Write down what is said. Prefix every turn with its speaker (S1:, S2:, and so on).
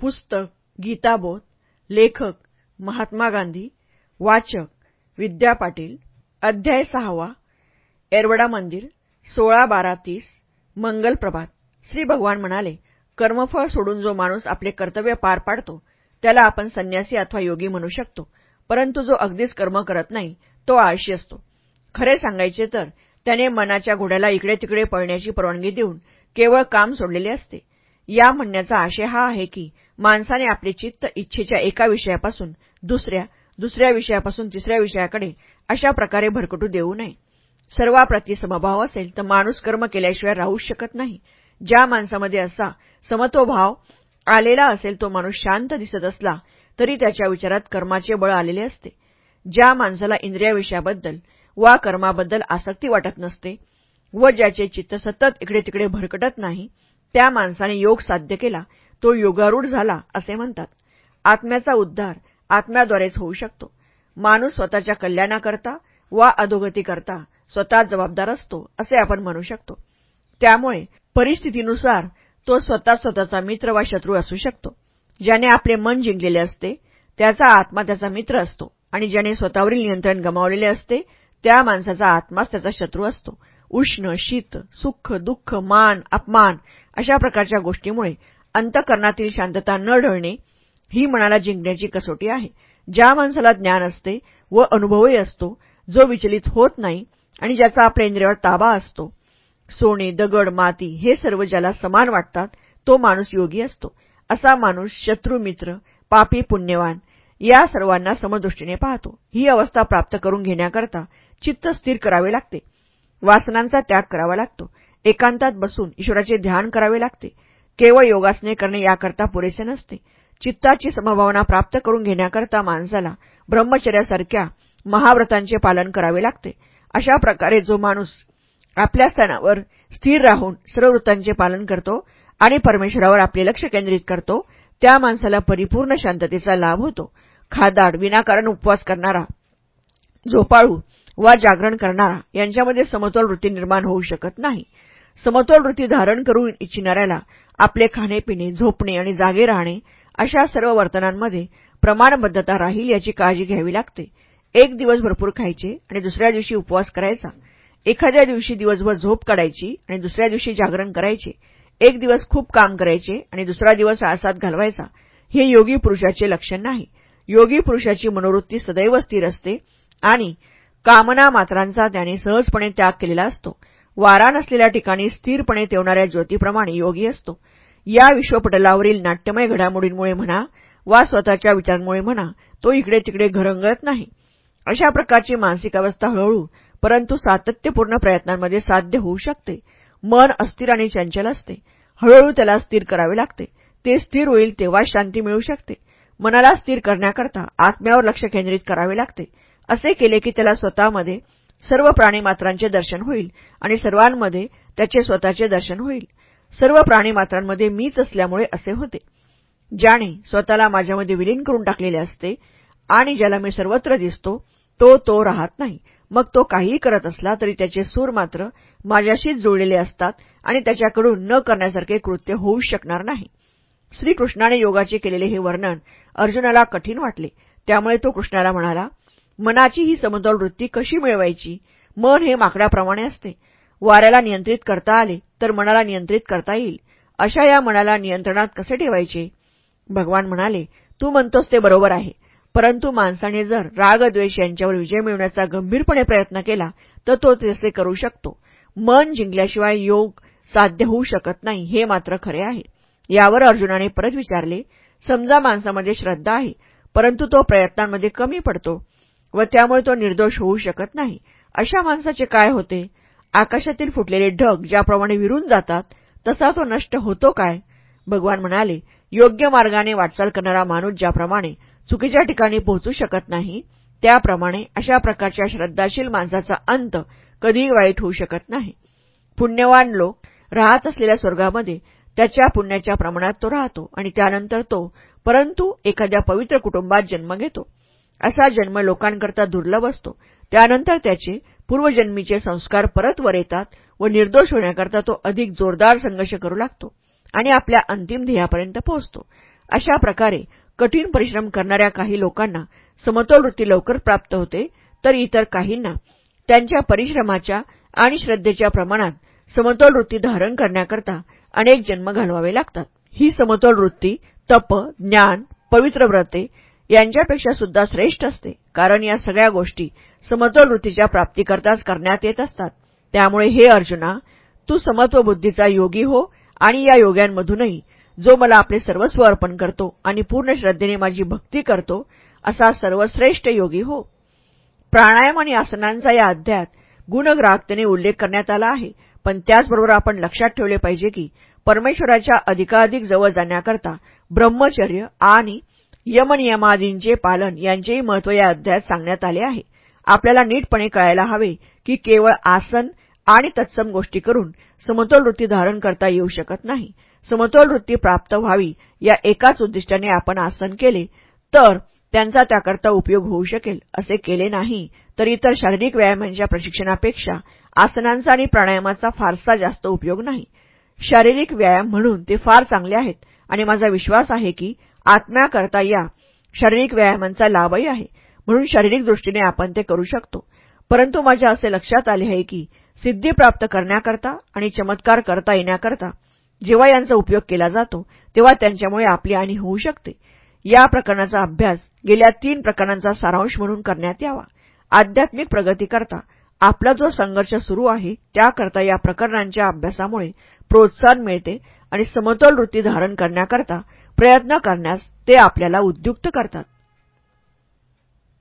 S1: पुस्तक गीताबोध लेखक महात्मा गांधी वाचक विद्या पाटील अध्याय सहावा एरवडा मंदिर सोळा बारा तीस मंगल प्रभात. श्री भगवान म्हणाले कर्मफळ सोडून जो माणूस आपले कर्तव्य पार पाडतो त्याला आपण संन्यासी अथवा योगी म्हणू शकतो परंतु जो अगदीच कर्म करत नाही तो आळशी असतो. खरे सांगायचे तर त्याने मनाच्या घोड्याला इकडे तिकडे पळण्याची परवानगी देऊन केवळ काम सोडलेले असते. या म्हणण्याचा आशय हा आहे की माणसाने आपले चित्त इच्छेच्या एका विषयापासून दुसऱ्या दुसऱ्या विषयापासून तिसऱ्या विषयाकडे अशा प्रकारे भरकटू देऊ नये. सर्वाप्रती समभाव असेल तर माणूस कर्म केल्याशिवाय राहूच शकत नाही. ज्या माणसामध्ये असा समत्वभाव आलेला असेल तो माणूस शांत दिसत असला तरी त्याच्या विचारात कर्माचे बळ आलेले असते. ज्या माणसाला इंद्रियाविषयाबद्दल वा कर्माबद्दल आसक्ती वाटत नसते व ज्याचे चित्त सतत इकडे तिकडे भरकटत नाही त्या माणसाने योग साध्य केला तो योगारूढ झाला असे म्हणतात. आत्म्याचा उद्धार आत्म्याद्वारेच होऊ शकतो. माणूस स्वतःच्या कल्याणाकरता वा अधोगतीकरता स्वतः जबाबदार असतो असे आपण म्हणू शकतो. त्यामुळे परिस्थितीनुसार तो स्वतः स्वतःचा मित्र वा शत्रू असू शकतो. ज्याने आपले मन जिंकलेले असते त्याचा आत्मा त्याचा मित्र असतो. आणि ज्याने स्वतःवरील नियंत्रण गमावलेले असते त्या माणसाचा आत्माच त्याचा शत्रू असतो. उष्ण शीत सुख दुःख मान अपमान अशा प्रकारच्या गोष्टीमुळे अंतकरणातील शांतता न ढळणे ही मनाला जिंकण्याची कसोटी आहे. ज्या माणसाला ज्ञान असते व अनुभवही असतो जो विचलित होत नाही आणि ज्याचा आपल्या इंद्रियावर ताबा असतो सोने दगड माती हे सर्व ज्याला समान वाटतात तो माणूस योगी असतो. असा माणूस शत्रू मित्र पापी पुण्यवान या सर्वांना समदृष्टीने पाहतो. ही अवस्था प्राप्त करून घेण्याकरता चित्त स्थिर करावे लागते. वासनांचा त्याग करावा लागतो. एकांतात बसून ईश्वराचे ध्यान करावे लागते. केवळ योगासने करणे याकरता पुरेसे नसते. चित्ताची समभावना प्राप्त करून घेण्याकरता माणसाला ब्रह्मचर्यासारख्या महाव्रतांचे पालन करावे लागते. अशा प्रकारे जो माणूस आपल्या स्थानावर स्थिर राहून सर्व वृत्तांचे पालन करतो आणि परमेश्वरावर आपले लक्ष केंद्रित करतो त्या माणसाला परिपूर्ण शांततेचा लाभ होतो. खादाड विनाकारण उपवास करणारा झोपाळू वा जागरण करणारा यांच्यामध्ये समतोल वृत्ती निर्माण होऊ शकत नाही. समतोल वृत्ती धारण करून इच्छिणाऱ्याला आपले खाणेपिणे झोपणे आणि जागे राहणे अशा सर्व वर्तनांमध्ये प्रमाणबद्धता राहील याची काळजी घ्यावी लागते. एक दिवस भरपूर खायचे आणि दुसऱ्या दिवशी उपवास करायचा. एखाद्या दिवशी दिवसभर झोप काढायची आणि दुसऱ्या दिवशी जागरण करायचे. एक दिवस खूप काम करायचे आणि दुसरा दिवस आळसात घालवायचा. हे योगी पुरुषाचे लक्षण नाही. योगी पुरुषाची मनोवृत्ती सदैव स्थिर असते आणि कामना मात्रांचा त्याने सहजपणे त्याग केलेला असतो. वारा नसलेल्या ठिकाणी स्थिरपणे तेवणाऱ्या ज्योतीप्रमाणे योगी असतो. या विश्वपटलावरील नाट्यमय घडामोडींमुळे म्हणा वा स्वतःच्या विचारांमुळे म्हणा तो इकडे तिकडे घरंगळत नाही. अशा प्रकारची मानसिक अवस्था हळूहळू परंतु सातत्यपूर्ण प्रयत्नांमध्ये साध्य होऊ शकते. मन अस्थिर आणि चंचल असते. हळूहळू त्याला स्थिर करावे लागते. ते स्थिर होईल तेव्हा शांती मिळू शकते. मनाला स्थिर करण्याकरता आत्म्यावर लक्ष केंद्रित करावे लागते. असे केले की त्याला स्वतःमध्ये सर्व प्राणीमात्रांचे दर्शन होईल आणि सर्वांमध्ये त्याचे स्वतःचे दर्शन होईल. सर्व प्राणीमात्रांमध्ये मीच असल्यामुळे असे होते. ज्याने स्वतःला माझ्यामध्ये विलीन करून टाकलेले असते आणि ज्याला मी सर्वत्र दिसतो तो तो राहत नाही. मग तो काहीही करत असला तरी त्याचे सूर मात्र माझ्याशीच जुळलेले असतात आणि त्याच्याकडून न करण्यासारखे कृत्य होऊ शकणार नाही. श्रीकृष्णाने योगाचे केलेले हे वर्णन अर्जुनाला कठीण वाटले. त्यामुळे तो कृष्णाला म्हणाला मनाची ही समतोल वृत्ती कशी मिळवायची? मन हे माकडाप्रमाणे असते. वाऱ्याला नियंत्रित करता आले तर मनाला नियंत्रित करता येईल. अशा या मनाला नियंत्रणात कसे ठेवायचे? भगवान म्हणाले तू म्हणतोस ते बरोबर आहे. परंतु माणसाने जर रागद्वेष यांच्यावर विजय मिळवण्याचा गंभीरपणे प्रयत्न केला तर तो तसे करू शकतो. मन जिंकल्याशिवाय योग साध्य होऊ शकत नाही हे मात्र खरे आहे. यावर अर्जुनाने परत विचारले समजा माणसामध्ये श्रद्धा आहे परंतु तो प्रयत्नांमध्ये कमी पडतो व त्यामुळे तो निर्दोष होऊ शकत नाही. अशा माणसाचे काय होते? आकाशातील फुटलेले ढग ज्याप्रमाणे विरून जातात तसा तो नष्ट होतो काय? भगवान म्हणाले योग्य मार्गाने वाटचाल करणारा माणूस ज्याप्रमाणे चुकीच्या ठिकाणी पोहोचू शकत नाही त्याप्रमाणे अशा प्रकारच्या श्रद्धाशील माणसाचा अंत कधीही वाईट होऊ शकत नाही. पुण्यवान लोक राहत असलेल्या स्वर्गामध्ये त्याच्या पुण्याच्या प्रमाणात तो राहतो आणि त्यानंतर तो परंतु एखाद्या पवित्र कुटुंबात जन्म घेतो. असा जन्म लोकांकरता दुर्लभ असतो. त्यानंतर त्याचे पूर्वजन्मीचे संस्कार परत वर येतात व निर्दोष होण्याकरता तो अधिक जोरदार संघर्ष करू लागतो आणि आपल्या अंतिम ध्येयापर्यंत पोहोचतो. अशा प्रकारे कठीण परिश्रम करणाऱ्या काही लोकांना समतोल वृत्ती लवकर प्राप्त होते तर इतर काहींना त्यांच्या परिश्रमाच्या आणि श्रद्धेच्या प्रमाणात समतोल वृत्ती धारण करण्याकरता अनेक जन्म घालवावे लागतात. ही समतोल वृत्ती तप ज्ञान पवित्र व्रते यांच्यापेक्षा सुद्धा श्रेष्ठ असते. कारण या सगळ्या गोष्टी समतोल वृत्तीच्या प्राप्तीकरताच करण्यात येत असतात. त्यामुळे हे अर्जुना तू समत्व बुद्धीचा योगी हो आणि या योग्यांमधूनही जो मला आपले सर्वस्व अर्पण करतो आणि पूर्ण श्रद्धेने माझी भक्ती करतो असा सर्वश्रेष्ठ योगी हो. प्राणायाम आणि आसनांचा या अध्यायात गुणग्राहकतेने उल्लेख करण्यात आला आहे. पण त्याचबरोबर आपण लक्षात ठेवले पाहिजे की परमेश्वराच्या अधिकाधिक जवळ जाण्याकरता ब्रह्मचर्य आणि यमनियमादींचे पालन यांचेही महत्त्व या अध्यायात सांगण्यात आले आहे. आपल्याला नीटपणे कळायला हवे की केवळ आसन आणि तत्सम गोष्टी करून समतोल वृत्ती धारण करता येऊ शकत नाही. समतोल वृत्ती प्राप्त व्हावी या एकाच उद्दिष्टाने आपण आसन केले तर त्यांचा त्याकरता उपयोग होऊ शकेल. असे केले नाही तर इतर शारीरिक व्यायामांच्या प्रशिक्षणापेक्षा आसनांचा आणि प्राणायामाचा फारसा जास्त उपयोग नाही. शारीरिक व्यायाम म्हणून ते फार चांगले आहेत आणि माझा विश्वास आहे की आत्म्याकरता या. शारीरिक व्यायामांचा लाभही आहे. म्हणून शारीरिक दृष्टीने आपण ते करू शकतो. परंतु माझ्या असे लक्षात आले आहे की सिद्धी प्राप्त करण्याकरता आणि चमत्कार करता येण्याकरता जेव्हा यांचा उपयोग केला जातो तेव्हा त्यांच्यामुळे आपली हानी होऊ शकते. या प्रकरणाचा अभ्यास गेल्या तीन प्रकरणांचा सारांश म्हणून करण्यात यावा. आध्यात्मिक प्रगती करता आपला जो संघर्ष सुरू आहे त्याकरता या प्रकरणांच्या अभ्यासामुळे प्रोत्साहन मिळते आणि समतोल वृत्ती धारण करण्याकरता प्रयत्न करण्यास ते आपल्याला उद्युक्त करतात.